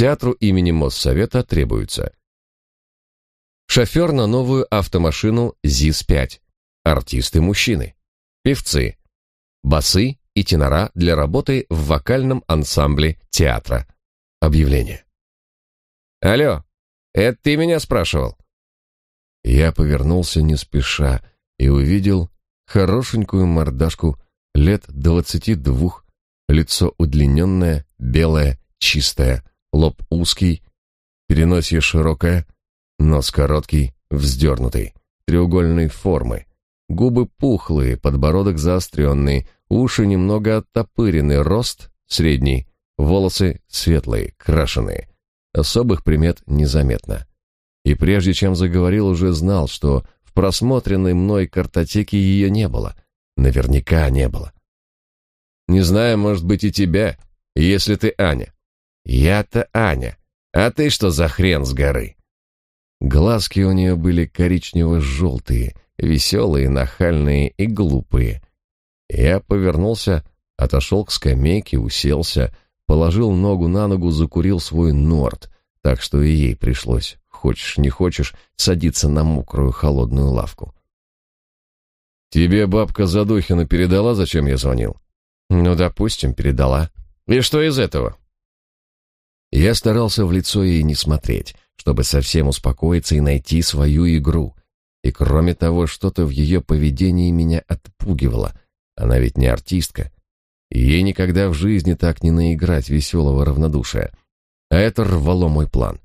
Театру имени Моссовета требуется шофер на новую автомашину ЗИС-5, артисты-мужчины, певцы, басы и тенора для работы в вокальном ансамбле театра. Объявление. «Алло, это ты меня спрашивал?» Я повернулся не спеша и увидел хорошенькую мордашку лет двадцати двух, лицо удлиненное, белое, чистое, лоб узкий, переносье широкое, нос короткий, вздернутый, треугольной формы, губы пухлые, подбородок заостренный, уши немного оттопырены, рост средний, волосы светлые, крашеные. Особых примет незаметно. И прежде чем заговорил, уже знал, что в просмотренной мной картотеке ее не было. Наверняка не было. Не знаю, может быть и тебя, если ты Аня. Я-то Аня. А ты что за хрен с горы? Глазки у нее были коричнево-желтые, веселые, нахальные и глупые. Я повернулся, отошел к скамейке, уселся, положил ногу на ногу, закурил свой норт, так что и ей пришлось, хочешь не хочешь, садиться на мокрую холодную лавку. «Тебе бабка Задухина передала, зачем я звонил?» «Ну, допустим, передала. И что из этого?» Я старался в лицо ей не смотреть, чтобы совсем успокоиться и найти свою игру. И кроме того, что-то в ее поведении меня отпугивало. Она ведь не артистка. Ей никогда в жизни так не наиграть веселого равнодушия. А это рвало мой план.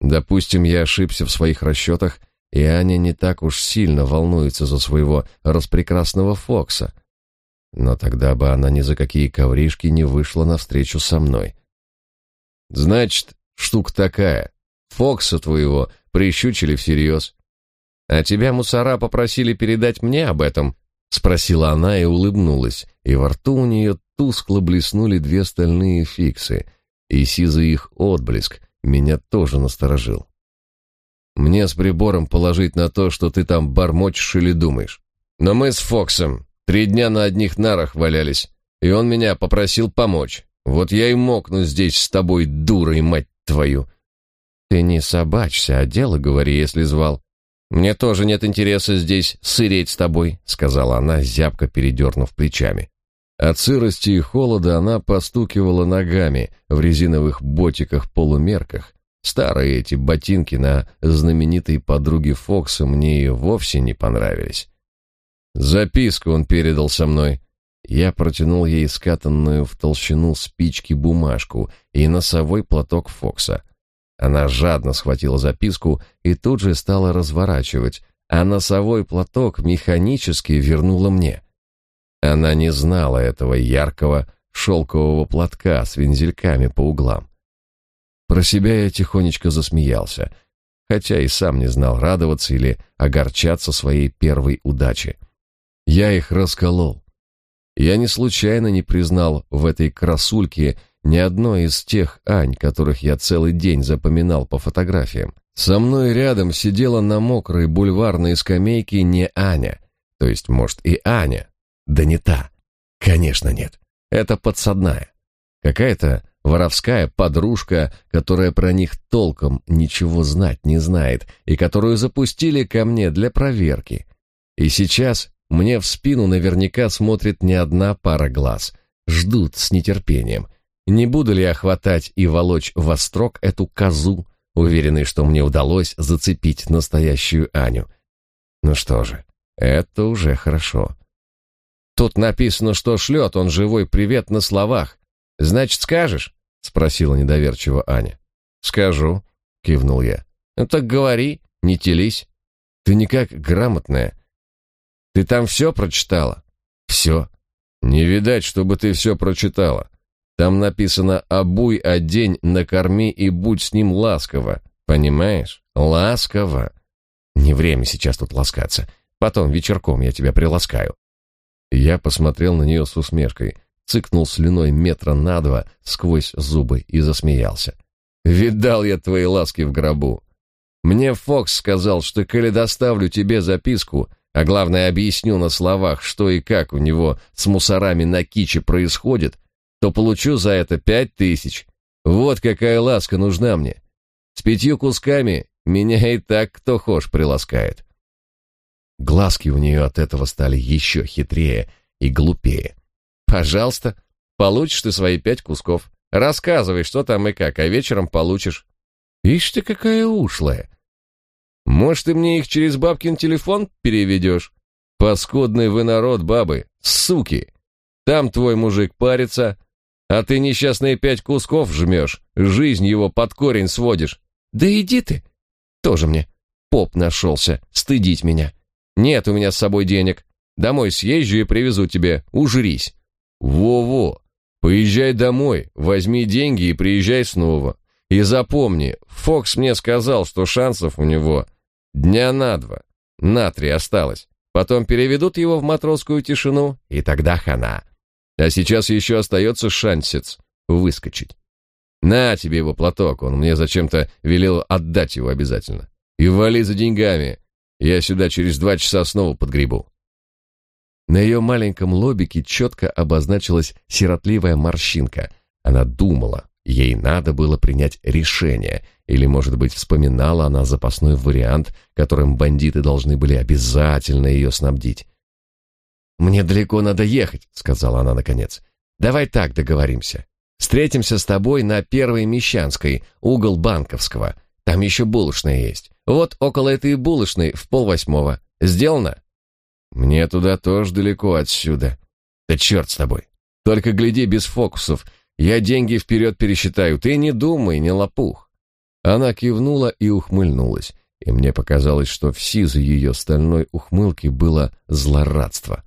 Допустим, я ошибся в своих расчетах, и Аня не так уж сильно волнуется за своего распрекрасного Фокса. Но тогда бы она ни за какие ковришки не вышла навстречу со мной. Значит, штука такая. Фокса твоего прищучили всерьез. А тебя мусора попросили передать мне об этом, спросила она и улыбнулась, и во рту у нее тускло блеснули две стальные фиксы, и сизый их отблеск меня тоже насторожил. Мне с прибором положить на то, что ты там бормочешь или думаешь. Но мы с Фоксом три дня на одних нарах валялись, и он меня попросил помочь. Вот я и мокну здесь с тобой, дурой, мать твою. Ты не собачься, а дело говори, если звал. Мне тоже нет интереса здесь сыреть с тобой, сказала она, зябко передернув плечами. От сырости и холода она постукивала ногами в резиновых ботиках-полумерках. Старые эти ботинки на знаменитой подруге Фокса мне и вовсе не понравились. Записку он передал со мной. Я протянул ей скатанную в толщину спички бумажку и носовой платок Фокса. Она жадно схватила записку и тут же стала разворачивать, а носовой платок механически вернула мне. Она не знала этого яркого шелкового платка с вензельками по углам. Про себя я тихонечко засмеялся, хотя и сам не знал, радоваться или огорчаться своей первой удаче. Я их расколол. Я не случайно не признал в этой красульке ни одной из тех Ань, которых я целый день запоминал по фотографиям. Со мной рядом сидела на мокрой бульварной скамейке не Аня, то есть, может, и Аня. Да не та. Конечно, нет. Это подсадная. Какая-то воровская подружка, которая про них толком ничего знать не знает и которую запустили ко мне для проверки. И сейчас мне в спину наверняка смотрит не одна пара глаз. Ждут с нетерпением. Не буду ли я хватать и волочь во строк эту козу, уверенный, что мне удалось зацепить настоящую Аню? Ну что же, это уже хорошо. Тут написано, что шлет он живой привет на словах. Значит, скажешь? спросила недоверчиво Аня. Скажу, кивнул я. Ну так говори, не телись. Ты никак грамотная. Ты там все прочитала? Все. Не видать, чтобы ты все прочитала. Там написано «обуй, одень, накорми и будь с ним ласково». Понимаешь? Ласково. Не время сейчас тут ласкаться. Потом вечерком я тебя приласкаю. Я посмотрел на нее с усмешкой, цыкнул слюной метра на два сквозь зубы и засмеялся. «Видал я твои ласки в гробу. Мне Фокс сказал, что коли доставлю тебе записку, а главное объясню на словах, что и как у него с мусорами на киче происходит, то получу за это пять тысяч. Вот какая ласка нужна мне. С пятью кусками меня и так кто хошь приласкает. Глазки у нее от этого стали еще хитрее и глупее. Пожалуйста, получишь ты свои пять кусков. Рассказывай, что там и как, а вечером получишь. Ишь ты какая ушлая. Может, ты мне их через бабкин телефон переведешь? Паскудный вы народ, бабы, суки. Там твой мужик парится, а ты несчастные пять кусков жмешь, жизнь его под корень сводишь. Да иди ты. Тоже мне поп нашелся, стыдить меня. Нет у меня с собой денег. Домой съезжу и привезу тебе, ужрись. Во-во, поезжай домой, возьми деньги и приезжай снова. И запомни, Фокс мне сказал, что шансов у него дня на два, на три осталось. Потом переведут его в матросскую тишину, и тогда хана. А сейчас еще остается шансец выскочить. На тебе его платок, он мне зачем-то велел отдать его обязательно. И вали за деньгами. Я сюда через два часа снова подгребу. На ее маленьком лобике четко обозначилась сиротливая морщинка. Она думала, ей надо было принять решение, или, может быть, вспоминала она запасной вариант, которым бандиты должны были обязательно ее снабдить. «Мне далеко надо ехать», — сказала она наконец. «Давай так договоримся. Встретимся с тобой на Первой Мещанской, угол Банковского. Там еще булочная есть. Вот около этой булочной в полвосьмого. Сделано?» «Мне туда тоже далеко отсюда». «Да черт с тобой. Только гляди без фокусов. Я деньги вперед пересчитаю. Ты не думай, не лопух». Она кивнула и ухмыльнулась, и мне показалось, что в сизой ее стальной ухмылке было злорадство.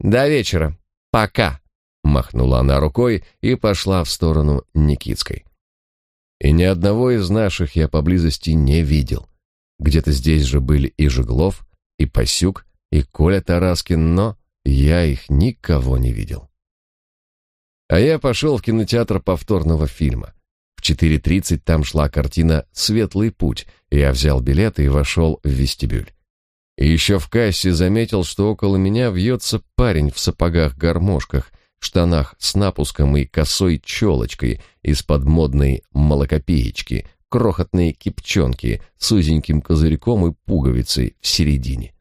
До вечера. Пока. Махнула она рукой и пошла в сторону Никитской. И ни одного из наших я поблизости не видел. Где-то здесь же были и Жеглов, и Пасюк, и Коля Тараскин, но я их никого не видел. А я пошел в кинотеатр повторного фильма. В 4.30 там шла картина «Светлый путь». Я взял билет и вошел в вестибюль. И еще в кассе заметил, что около меня вьется парень в сапогах-гармошках, штанах с напуском и косой челочкой из-под модной молокопеечки, крохотные кипчонки с узеньким козырьком и пуговицей в середине.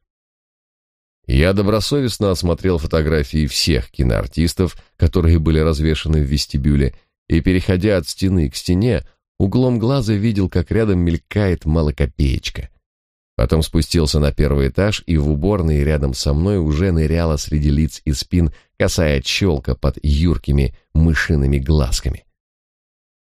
Я добросовестно осмотрел фотографии всех киноартистов, которые были развешаны в вестибюле, и, переходя от стены к стене, углом глаза видел, как рядом мелькает малокопеечка — Потом спустился на первый этаж, и в уборной рядом со мной уже ныряла среди лиц и спин косая челка под юркими мышиными глазками.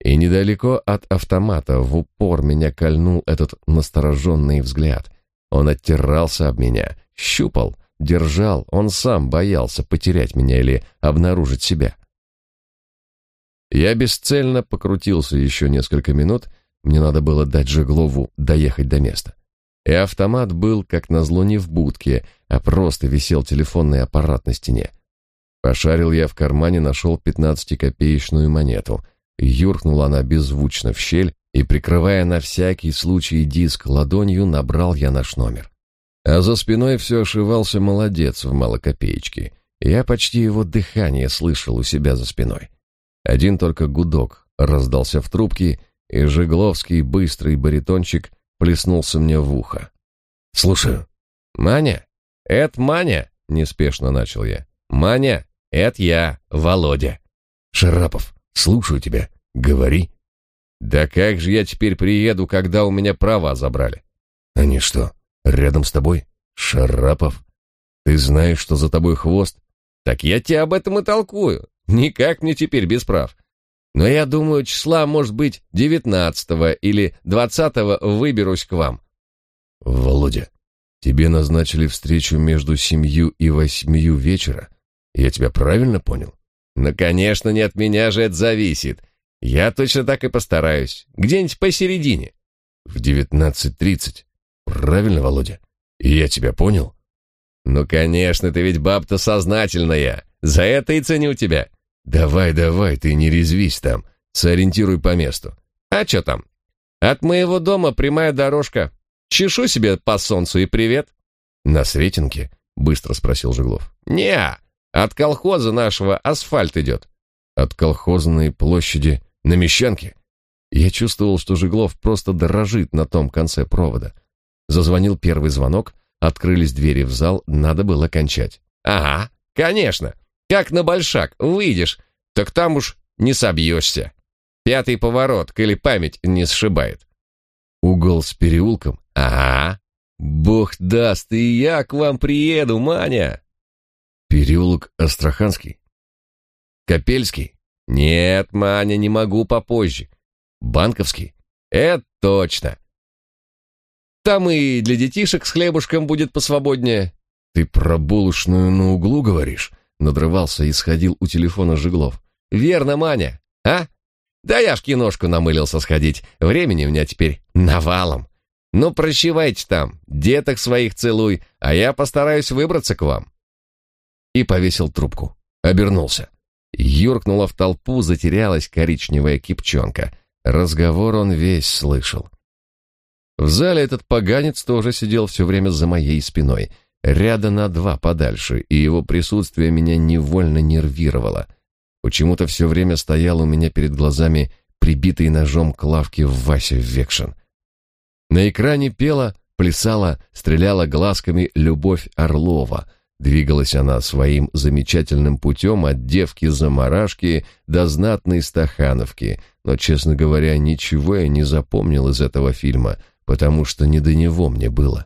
И недалеко от автомата в упор меня кольнул этот настороженный взгляд. Он оттирался об меня, щупал, держал, он сам боялся потерять меня или обнаружить себя. Я бесцельно покрутился еще несколько минут, мне надо было дать Жеглову доехать до места. И автомат был, как назло, не в будке, а просто висел телефонный аппарат на стене. Пошарил я в кармане, нашел пятнадцатикопеечную монету. Юркнула она беззвучно в щель, и, прикрывая на всякий случай диск ладонью, набрал я наш номер. А за спиной все ошивался молодец в малокопеечке. Я почти его дыхание слышал у себя за спиной. Один только гудок раздался в трубке, и Жигловский быстрый баритончик плеснулся мне в ухо. «Слушаю». «Маня? Это Маня?» — неспешно начал я. «Маня, это я, Володя». «Шарапов, слушаю тебя. Говори». «Да как же я теперь приеду, когда у меня права забрали?» «Они что, рядом с тобой? Шарапов? Ты знаешь, что за тобой хвост?» «Так я тебе об этом и толкую. Никак мне теперь без прав. Но я думаю, числа, может быть, девятнадцатого или двадцатого выберусь к вам. Володя, тебе назначили встречу между семью и восьмью вечера. Я тебя правильно понял? Ну, конечно, не от меня же это зависит. Я точно так и постараюсь. Где-нибудь посередине. В девятнадцать тридцать. Правильно, Володя? Я тебя понял? Ну, конечно, ты ведь баб-то сознательная. За это и ценю тебя. Давай, давай, ты не резвись там. Сориентируй по месту. А что там? От моего дома прямая дорожка. Чешу себе по солнцу и привет. На Сретенке? Быстро спросил Жеглов. Не, от колхоза нашего асфальт идет. От колхозной площади На Мещанке? Я чувствовал, что Жиглов просто дрожит на том конце провода. Зазвонил первый звонок, открылись двери в зал, надо было кончать. Ага, конечно. Как на большак, выйдешь, так там уж не собьешься. Пятый поворот, коли память не сшибает. Угол с переулком? Ага. Бог даст, и я к вам приеду, Маня. Переулок Астраханский? Капельский? Нет, Маня, не могу попозже. Банковский? Это точно. Там и для детишек с хлебушком будет посвободнее. Ты про булочную на углу говоришь? Надрывался и сходил у телефона Жиглов. Верно, Маня. А? Да я в киношку намылился сходить. Времени у меня теперь навалом. Ну, прощевайте там, деток своих целуй, а я постараюсь выбраться к вам. И повесил трубку. Обернулся. Юркнула в толпу, затерялась коричневая кипчонка. Разговор он весь слышал. В зале этот поганец тоже сидел все время за моей спиной, ряда на два подальше, и его присутствие меня невольно нервировало. Почему-то все время стоял у меня перед глазами прибитый ножом к лавке в Васе Векшин. На экране пела, плясала, стреляла глазками Любовь Орлова — Двигалась она своим замечательным путем от девки-замарашки до знатной стахановки, но, честно говоря, ничего я не запомнил из этого фильма, потому что не до него мне было.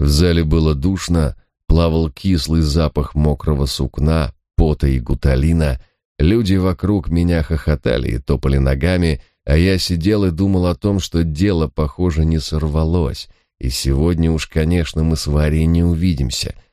В зале было душно, плавал кислый запах мокрого сукна, пота и гуталина, люди вокруг меня хохотали и топали ногами, а я сидел и думал о том, что дело, похоже, не сорвалось, и сегодня уж, конечно, мы с Варей не увидимся —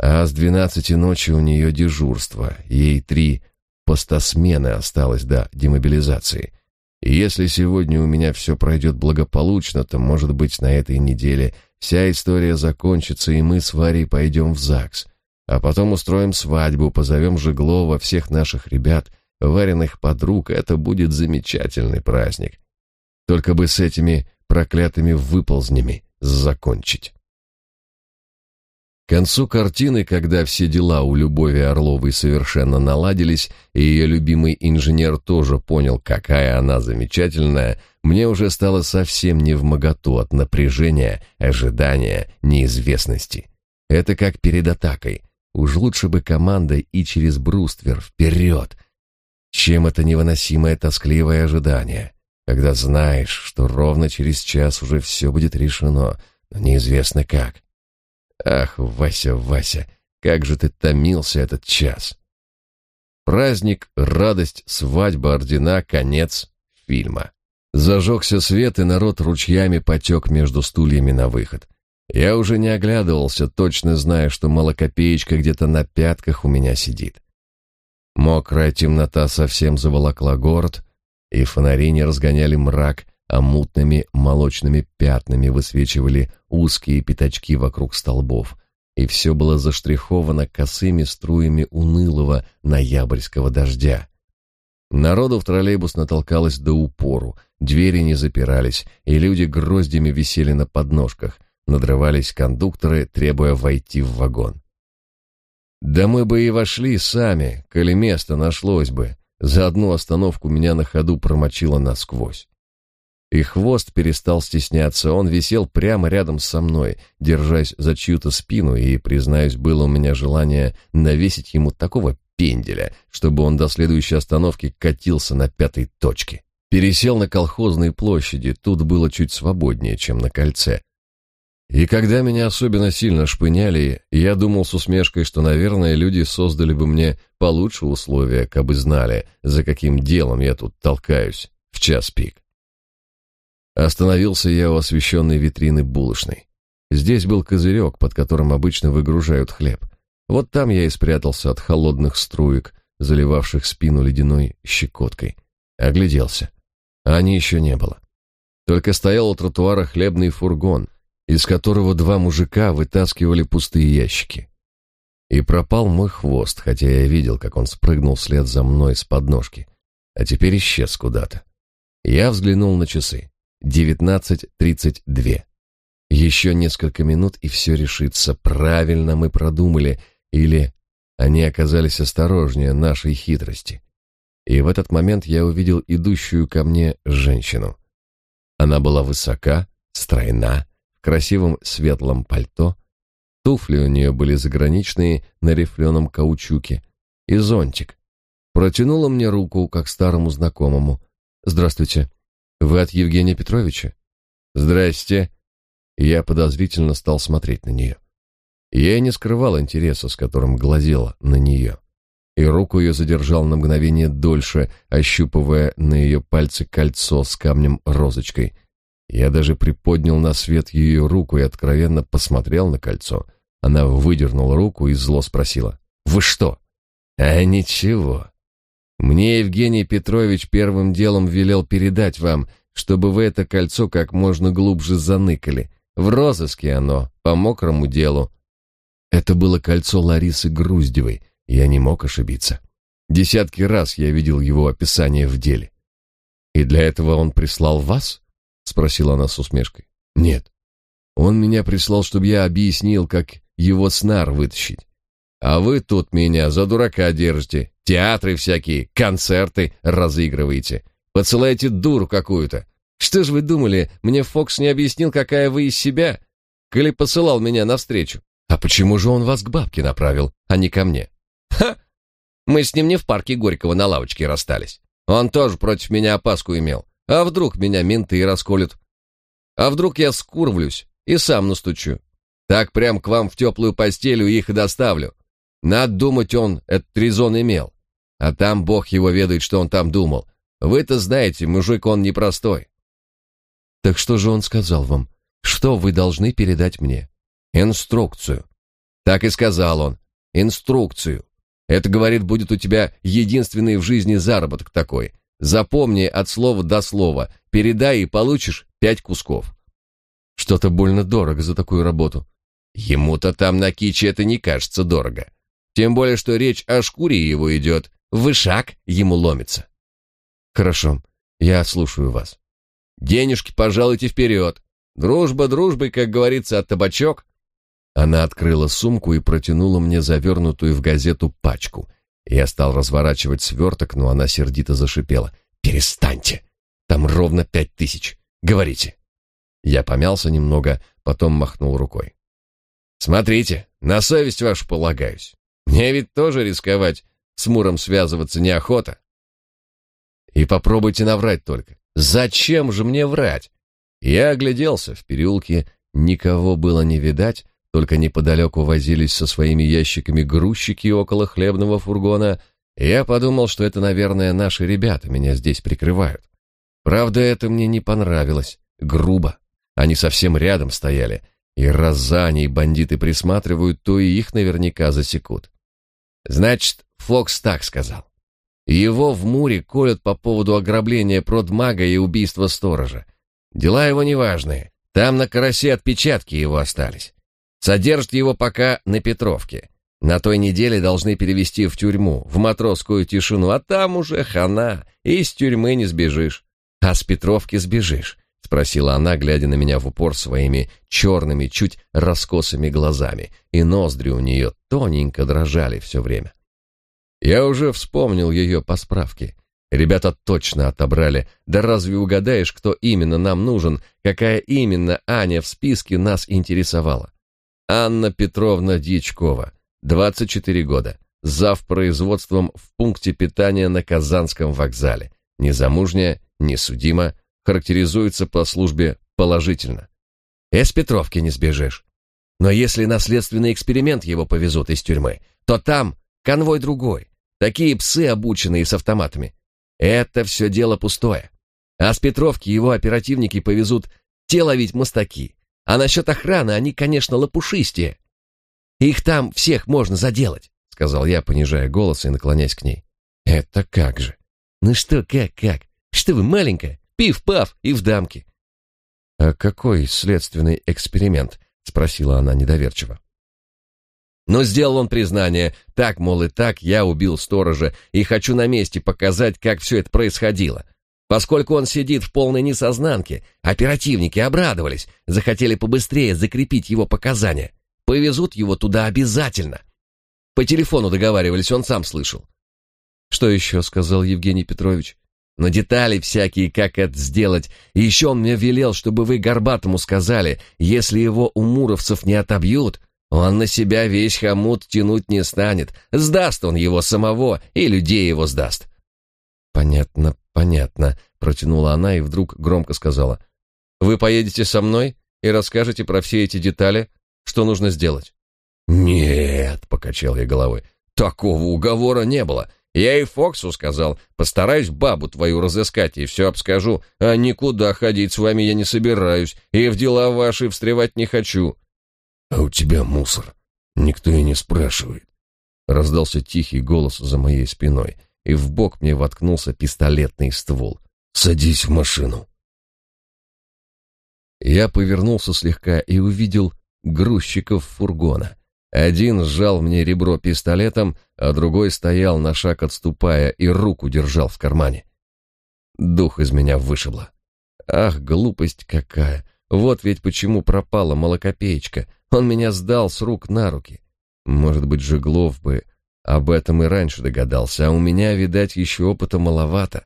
а с двенадцати ночи у нее дежурство, ей три постосмены осталось до демобилизации. И если сегодня у меня все пройдет благополучно, то, может быть, на этой неделе вся история закончится, и мы с Варей пойдем в ЗАГС. А потом устроим свадьбу, позовем Жеглова, всех наших ребят, Вариных подруг. Это будет замечательный праздник. Только бы с этими проклятыми выползнями закончить. К концу картины, когда все дела у Любови Орловой совершенно наладились, и ее любимый инженер тоже понял, какая она замечательная, мне уже стало совсем не в моготу от напряжения, ожидания, неизвестности. Это как перед атакой. Уж лучше бы команда и через бруствер вперед, чем это невыносимое тоскливое ожидание, когда знаешь, что ровно через час уже все будет решено, но неизвестно как. Ах, Вася, Вася, как же ты томился этот час. Праздник, радость, свадьба, ордена, конец фильма. Зажегся свет, и народ ручьями потек между стульями на выход. Я уже не оглядывался, точно зная, что малокопеечка где-то на пятках у меня сидит. Мокрая темнота совсем заволокла город, и фонари не разгоняли мрак, а мутными молочными пятнами высвечивали узкие пятачки вокруг столбов, и все было заштриховано косыми струями унылого ноябрьского дождя. Народу в троллейбус натолкалось до упору, двери не запирались, и люди гроздями висели на подножках, надрывались кондукторы, требуя войти в вагон. Да мы бы и вошли сами, коли место нашлось бы. За одну остановку меня на ходу промочило насквозь. И хвост перестал стесняться, он висел прямо рядом со мной, держась за чью-то спину, и, признаюсь, было у меня желание навесить ему такого пенделя, чтобы он до следующей остановки катился на пятой точке. Пересел на колхозной площади, тут было чуть свободнее, чем на кольце. И когда меня особенно сильно шпыняли, я думал с усмешкой, что, наверное, люди создали бы мне получше условия, кабы знали, за каким делом я тут толкаюсь в час пик. Остановился я у освещенной витрины булочной. Здесь был козырек, под которым обычно выгружают хлеб. Вот там я и спрятался от холодных струек, заливавших спину ледяной щекоткой. Огляделся. Они еще не было. Только стоял у тротуара хлебный фургон, из которого два мужика вытаскивали пустые ящики. И пропал мой хвост, хотя я видел, как он спрыгнул вслед за мной с подножки, а теперь исчез куда-то. Я взглянул на часы. 19.32. Еще несколько минут, и все решится. Правильно мы продумали. Или они оказались осторожнее нашей хитрости. И в этот момент я увидел идущую ко мне женщину. Она была высока, стройна, в красивом светлом пальто. Туфли у нее были заграничные на рифленом каучуке. И зонтик. Протянула мне руку, как старому знакомому. «Здравствуйте. Вы от Евгения Петровича?» «Здрасте». Я подозрительно стал смотреть на нее. Я не скрывал интереса, с которым глазел на нее. И руку ее задержал на мгновение дольше, ощупывая на ее пальце кольцо с камнем-розочкой. Я даже приподнял на свет ее руку и откровенно посмотрел на кольцо. Она выдернула руку и зло спросила. «Вы что?» «А ничего. Мне Евгений Петрович первым делом велел передать вам, чтобы вы это кольцо как можно глубже заныкали. В розыске оно, по мокрому делу. Это было кольцо Ларисы Груздевой, я не мог ошибиться. Десятки раз я видел его описание в деле. «И для этого он прислал вас?» — спросила она с усмешкой. «Нет. Он меня прислал, чтобы я объяснил, как его снар вытащить. А вы тут меня за дурака держите, театры всякие, концерты разыгрываете, посылаете дуру какую-то. Что ж вы думали, мне Фокс не объяснил, какая вы из себя? Коли посылал меня навстречу? А почему же он вас к бабке направил, а не ко мне? Ха! Мы с ним не в парке Горького на лавочке расстались. Он тоже против меня опаску имел. А вдруг меня менты расколют? А вдруг я скурвлюсь и сам настучу? Так прям к вам в теплую постель их и доставлю. Надо думать, он этот резон имел. А там бог его ведает, что он там думал. Вы-то знаете, мужик он непростой. Так что же он сказал вам? Что вы должны передать мне? Инструкцию. Так и сказал он. Инструкцию. Это, говорит, будет у тебя единственный в жизни заработок такой. Запомни от слова до слова. Передай и получишь пять кусков. Что-то больно дорого за такую работу. Ему-то там на киче это не кажется дорого. Тем более, что речь о шкуре его идет. Вышак ему ломится. Хорошо, я слушаю вас. Денежки пожалуйте вперед. Дружба дружбой, как говорится, от табачок. Она открыла сумку и протянула мне завернутую в газету пачку. Я стал разворачивать сверток, но она сердито зашипела. «Перестаньте! Там ровно пять тысяч. Говорите!» Я помялся немного, потом махнул рукой. «Смотрите, на совесть вашу полагаюсь. Мне ведь тоже рисковать, с Муром связываться неохота. И попробуйте наврать только. Зачем же мне врать? Я огляделся, в переулке никого было не видать, только неподалеку возились со своими ящиками грузчики около хлебного фургона, я подумал, что это, наверное, наши ребята меня здесь прикрывают. Правда, это мне не понравилось. Грубо. Они совсем рядом стояли, и раз за ней бандиты присматривают, то и их наверняка засекут. Значит, Фокс так сказал. Его в Муре колят по поводу ограбления продмага и убийства сторожа. Дела его неважные. Там на карасе отпечатки его остались. Содержат его пока на Петровке. На той неделе должны перевести в тюрьму, в матросскую тишину, а там уже хана, из тюрьмы не сбежишь. А с Петровки сбежишь, спросила она, глядя на меня в упор своими черными, чуть раскосыми глазами, и ноздри у нее тоненько дрожали все время. Я уже вспомнил ее по справке. Ребята точно отобрали. Да разве угадаешь, кто именно нам нужен, какая именно Аня в списке нас интересовала? Анна Петровна Дьячкова, 24 года, зав производством в пункте питания на Казанском вокзале. Незамужняя, несудима, характеризуется по службе положительно. Из Петровки не сбежишь. Но если наследственный эксперимент его повезут из тюрьмы, то там конвой другой. Такие псы, обученные с автоматами. Это все дело пустое. А с Петровки его оперативники повезут те ловить мостаки, а насчет охраны они, конечно, лопушистее. Их там всех можно заделать, сказал я, понижая голос и наклоняясь к ней. Это как же? Ну что, как, как? Что вы, маленькая? Пиф-паф и в дамки. А какой следственный эксперимент? спросила она недоверчиво. Но сделал он признание. Так, мол, и так я убил сторожа и хочу на месте показать, как все это происходило. Поскольку он сидит в полной несознанке, оперативники обрадовались, захотели побыстрее закрепить его показания. Повезут его туда обязательно. По телефону договаривались, он сам слышал. Что еще сказал Евгений Петрович? Но детали всякие, как это сделать. И еще он мне велел, чтобы вы Горбатому сказали, если его у муровцев не отобьют, он на себя весь хомут тянуть не станет. Сдаст он его самого и людей его сдаст. Понятно, понятно, протянула она и вдруг громко сказала. Вы поедете со мной и расскажете про все эти детали, что нужно сделать. Нет, покачал я головой. Такого уговора не было. Я и Фоксу сказал, постараюсь бабу твою разыскать и все обскажу, а никуда ходить с вами я не собираюсь и в дела ваши встревать не хочу. А у тебя мусор. Никто и не спрашивает. Раздался тихий голос за моей спиной, и в бок мне воткнулся пистолетный ствол. Садись в машину. Я повернулся слегка и увидел грузчиков фургона. Один сжал мне ребро пистолетом, а другой стоял на шаг отступая и руку держал в кармане. Дух из меня вышибло. Ах, глупость какая! Вот ведь почему пропала молокопеечка. Он меня сдал с рук на руки. Может быть, Жеглов бы об этом и раньше догадался, а у меня, видать, еще опыта маловато.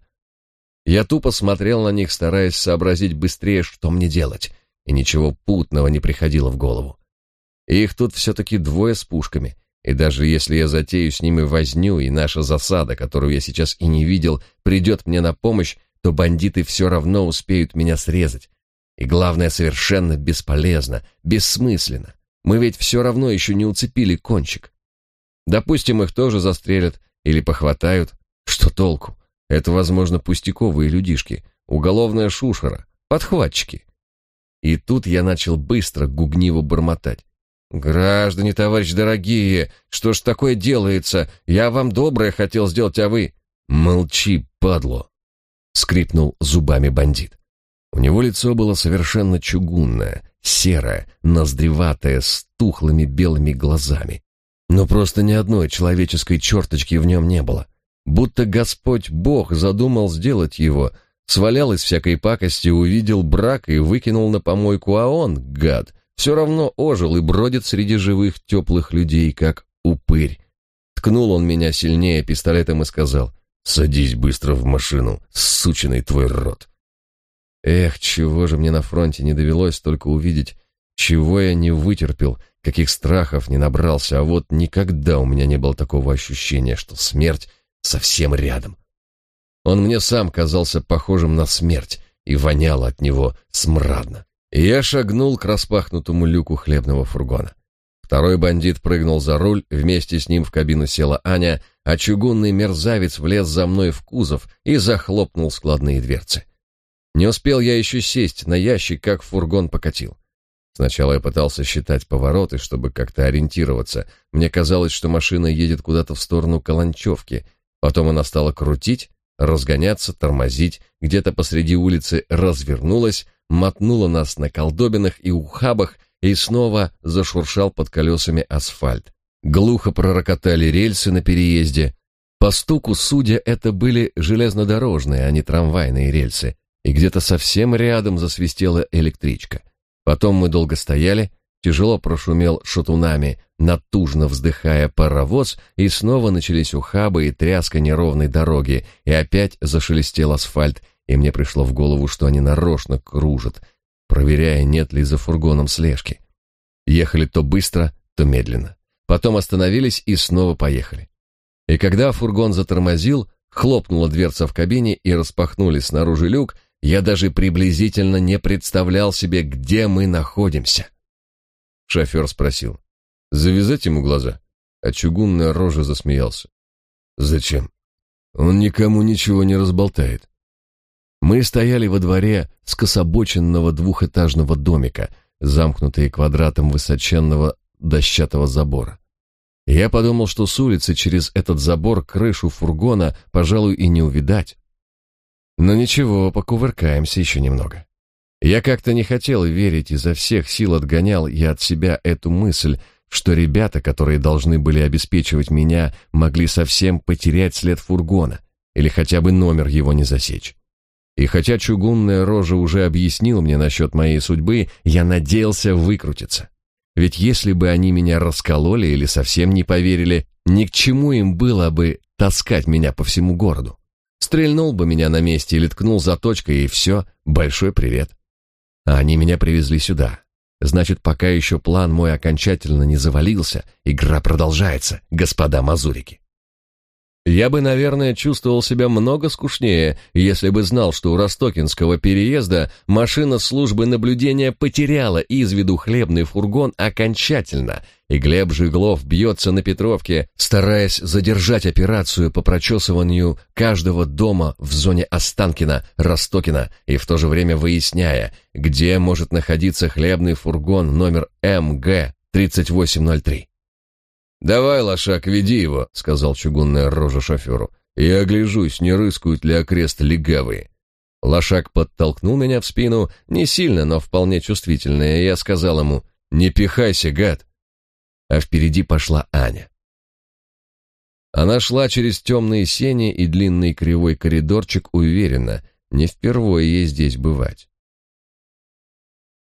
Я тупо смотрел на них, стараясь сообразить быстрее, что мне делать, и ничего путного не приходило в голову. Их тут все-таки двое с пушками, и даже если я затею с ними возню, и наша засада, которую я сейчас и не видел, придет мне на помощь, то бандиты все равно успеют меня срезать. И главное, совершенно бесполезно, бессмысленно. Мы ведь все равно еще не уцепили кончик. Допустим, их тоже застрелят или похватают. Что толку? Это, возможно, пустяковые людишки, уголовная шушера, подхватчики. И тут я начал быстро гугниво бормотать. «Граждане, товарищ дорогие, что ж такое делается? Я вам доброе хотел сделать, а вы...» «Молчи, падло!» — скрипнул зубами бандит. У него лицо было совершенно чугунное, серое, ноздреватое, с тухлыми белыми глазами. Но просто ни одной человеческой черточки в нем не было. Будто Господь Бог задумал сделать его, свалял из всякой пакости, увидел брак и выкинул на помойку, а он, гад, все равно ожил и бродит среди живых теплых людей, как упырь. Ткнул он меня сильнее пистолетом и сказал, «Садись быстро в машину, сученный твой рот». Эх, чего же мне на фронте не довелось только увидеть, чего я не вытерпел, каких страхов не набрался, а вот никогда у меня не было такого ощущения, что смерть совсем рядом. Он мне сам казался похожим на смерть и вонял от него смрадно. Я шагнул к распахнутому люку хлебного фургона. Второй бандит прыгнул за руль, вместе с ним в кабину села Аня, а чугунный мерзавец влез за мной в кузов и захлопнул складные дверцы. Не успел я еще сесть на ящик, как фургон покатил. Сначала я пытался считать повороты, чтобы как-то ориентироваться. Мне казалось, что машина едет куда-то в сторону Каланчевки. Потом она стала крутить, разгоняться, тормозить, где-то посреди улицы развернулась, мотнула нас на колдобинах и ухабах и снова зашуршал под колесами асфальт. Глухо пророкотали рельсы на переезде. По стуку, судя, это были железнодорожные, а не трамвайные рельсы. И где-то совсем рядом засвистела электричка. Потом мы долго стояли, тяжело прошумел шатунами, натужно вздыхая паровоз, и снова начались ухабы и тряска неровной дороги, и опять зашелестел асфальт, и мне пришло в голову, что они нарочно кружат, проверяя, нет ли за фургоном слежки. Ехали то быстро, то медленно. Потом остановились и снова поехали. И когда фургон затормозил, хлопнула дверца в кабине и распахнули снаружи люк, я даже приблизительно не представлял себе, где мы находимся. Шофер спросил, завязать ему глаза? А чугунная рожа засмеялся. Зачем? Он никому ничего не разболтает. Мы стояли во дворе скособоченного двухэтажного домика, замкнутые квадратом высоченного дощатого забора. Я подумал, что с улицы через этот забор крышу фургона, пожалуй, и не увидать. Но ничего, покувыркаемся еще немного. Я как-то не хотел верить, изо всех сил отгонял я от себя эту мысль, что ребята, которые должны были обеспечивать меня, могли совсем потерять след фургона или хотя бы номер его не засечь. И хотя чугунная рожа уже объяснила мне насчет моей судьбы, я надеялся выкрутиться. Ведь если бы они меня раскололи или совсем не поверили, ни к чему им было бы таскать меня по всему городу. Стрельнул бы меня на месте или ткнул заточкой, и все, большой привет. А они меня привезли сюда. Значит, пока еще план мой окончательно не завалился, игра продолжается, господа мазурики. Я бы, наверное, чувствовал себя много скучнее, если бы знал, что у Ростокинского переезда машина службы наблюдения потеряла из виду хлебный фургон окончательно, и Глеб Жиглов бьется на Петровке, стараясь задержать операцию по прочесыванию каждого дома в зоне Останкина, Ростокина, и в то же время выясняя, где может находиться хлебный фургон номер МГ 3803. «Давай, лошак, веди его», — сказал чугунная рожа шоферу. «Я огляжусь, не рыскают ли окрест легавые». Лошак подтолкнул меня в спину, не сильно, но вполне чувствительно, и я сказал ему «Не пихайся, гад!» А впереди пошла Аня. Она шла через темные сени и длинный кривой коридорчик уверенно, не впервые ей здесь бывать.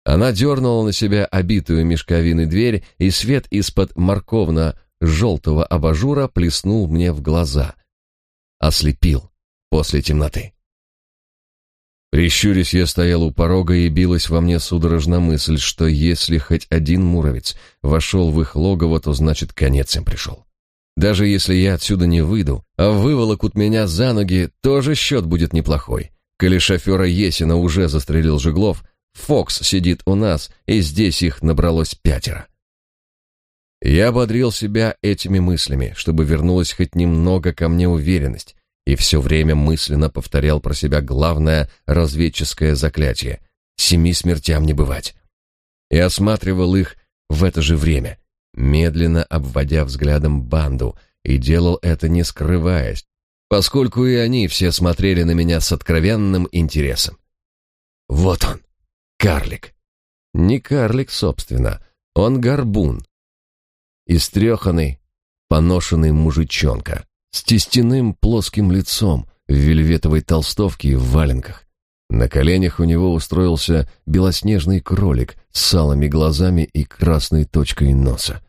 Она дернула на себя обитую мешковиной дверь, и свет из-под морковно-желтого абажура плеснул мне в глаза. Ослепил после темноты. Прищурясь, я стоял у порога, и билась во мне судорожно мысль, что если хоть один муровец вошел в их логово, то значит конец им пришел. Даже если я отсюда не выйду, а выволокут меня за ноги, тоже счет будет неплохой. Коли шофера Есина уже застрелил Жеглов, Фокс сидит у нас, и здесь их набралось пятеро. Я ободрил себя этими мыслями, чтобы вернулась хоть немного ко мне уверенность, и все время мысленно повторял про себя главное разведческое заклятие — семи смертям не бывать. И осматривал их в это же время, медленно обводя взглядом банду, и делал это не скрываясь, поскольку и они все смотрели на меня с откровенным интересом. Вот он, Карлик. Не карлик, собственно, он горбун. Истреханный, поношенный мужичонка, с тестяным плоским лицом, в вельветовой толстовке и в валенках. На коленях у него устроился белоснежный кролик с салыми глазами и красной точкой носа.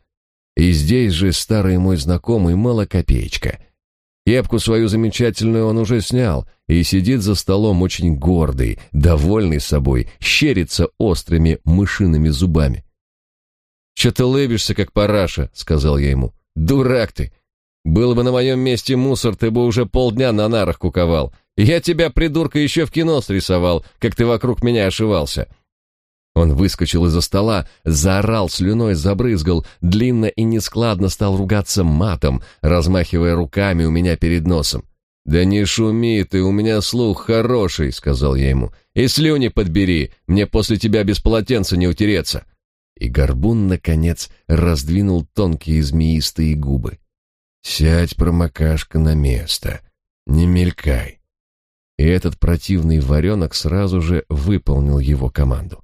И здесь же старый мой знакомый Малокопеечка — Кепку свою замечательную он уже снял и сидит за столом очень гордый, довольный собой, щерится острыми мышиными зубами. «Че ты лыбишься, как параша?» — сказал я ему. «Дурак ты! Был бы на моем месте мусор, ты бы уже полдня на нарах куковал. Я тебя, придурка, еще в кино срисовал, как ты вокруг меня ошивался. Он выскочил из-за стола, заорал слюной, забрызгал, длинно и нескладно стал ругаться матом, размахивая руками у меня перед носом. «Да не шуми ты, у меня слух хороший», — сказал я ему. «И слюни подбери, мне после тебя без полотенца не утереться». И горбун, наконец, раздвинул тонкие змеистые губы. «Сядь, промокашка, на место. Не мелькай». И этот противный варенок сразу же выполнил его команду.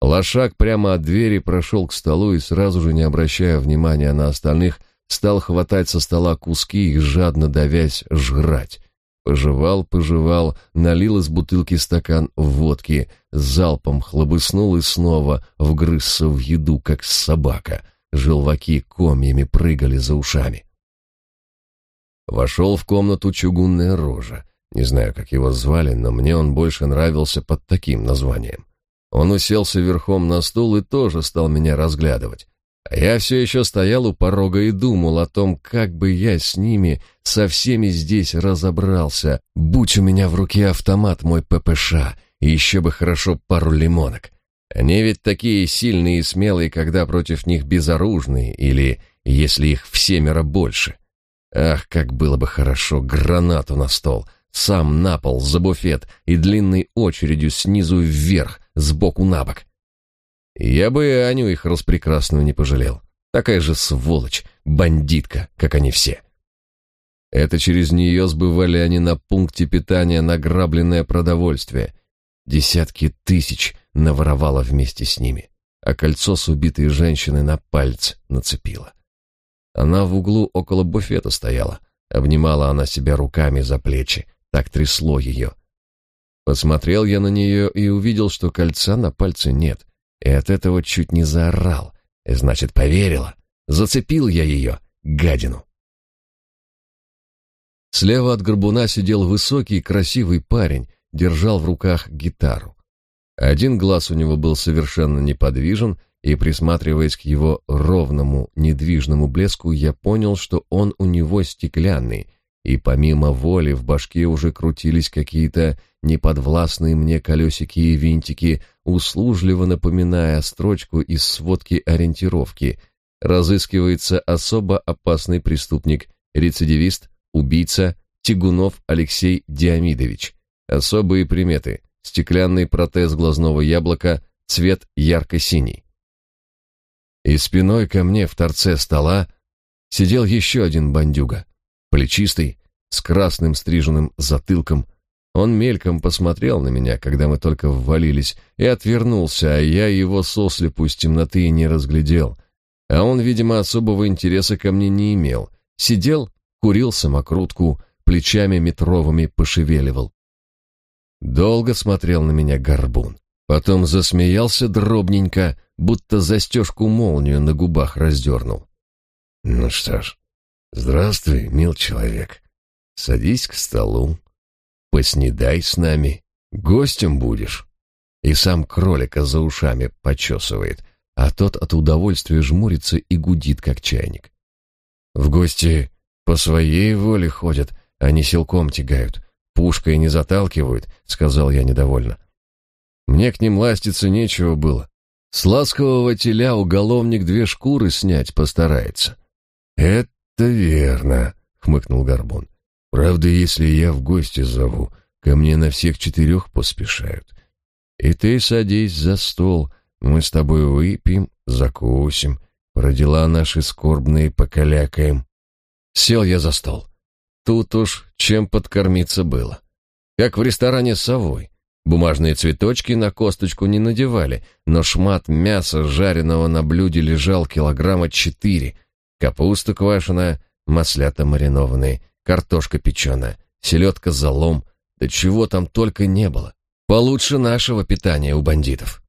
Лошак прямо от двери прошел к столу и сразу же, не обращая внимания на остальных, стал хватать со стола куски и, жадно давясь, жрать. Пожевал, пожевал, налил из бутылки стакан водки, залпом хлобыснул и снова вгрызся в еду, как собака. Желваки комьями прыгали за ушами. Вошел в комнату чугунная рожа. Не знаю, как его звали, но мне он больше нравился под таким названием. Он уселся верхом на стул и тоже стал меня разглядывать. А я все еще стоял у порога и думал о том, как бы я с ними, со всеми здесь разобрался, будь у меня в руке автомат мой ППШ, и еще бы хорошо пару лимонок. Они ведь такие сильные и смелые, когда против них безоружные, или если их в семеро больше. Ах, как было бы хорошо гранату на стол, сам на пол, за буфет и длинной очередью снизу вверх, сбоку на бок. Я бы Аню их распрекрасную не пожалел. Такая же сволочь, бандитка, как они все. Это через нее сбывали они на пункте питания награбленное продовольствие. Десятки тысяч наворовала вместе с ними, а кольцо с убитой женщиной на пальц нацепила. Она в углу около буфета стояла, обнимала она себя руками за плечи, так трясло ее, Посмотрел я на нее и увидел, что кольца на пальце нет, и от этого чуть не заорал. Значит, поверила. Зацепил я ее, гадину. Слева от горбуна сидел высокий, красивый парень, держал в руках гитару. Один глаз у него был совершенно неподвижен, и, присматриваясь к его ровному, недвижному блеску, я понял, что он у него стеклянный, и помимо воли в башке уже крутились какие-то неподвластные мне колесики и винтики, услужливо напоминая строчку из сводки ориентировки. Разыскивается особо опасный преступник, рецидивист, убийца Тигунов Алексей Диамидович. Особые приметы. Стеклянный протез глазного яблока, цвет ярко-синий. И спиной ко мне в торце стола сидел еще один бандюга, плечистый, с красным стриженным затылком. Он мельком посмотрел на меня, когда мы только ввалились, и отвернулся, а я его сослепу из темноты не разглядел. А он, видимо, особого интереса ко мне не имел. Сидел, курил самокрутку, плечами метровыми пошевеливал. Долго смотрел на меня горбун. Потом засмеялся дробненько, будто застежку-молнию на губах раздернул. «Ну что ж, здравствуй, мил человек. Садись к столу, поснедай с нами, гостем будешь». И сам кролика за ушами почесывает, а тот от удовольствия жмурится и гудит, как чайник. В гости по своей воле ходят, а не силком тягают, пушкой не заталкивают, — сказал я недовольно. Мне к ним ластиться нечего было. С ласкового теля уголовник две шкуры снять постарается. Это верно, хмыкнул Горбун. Правда, если я в гости зову, ко мне на всех четырех поспешают. И ты садись за стол, мы с тобой выпьем, закусим, про дела наши скорбные покалякаем. Сел я за стол. Тут уж чем подкормиться было. Как в ресторане «Совой». Бумажные цветочки на косточку не надевали, но шмат мяса, жареного на блюде, лежал килограмма четыре. Капуста квашеная, маслята маринованные, картошка печеная, селедка залом, да чего там только не было. Получше нашего питания у бандитов.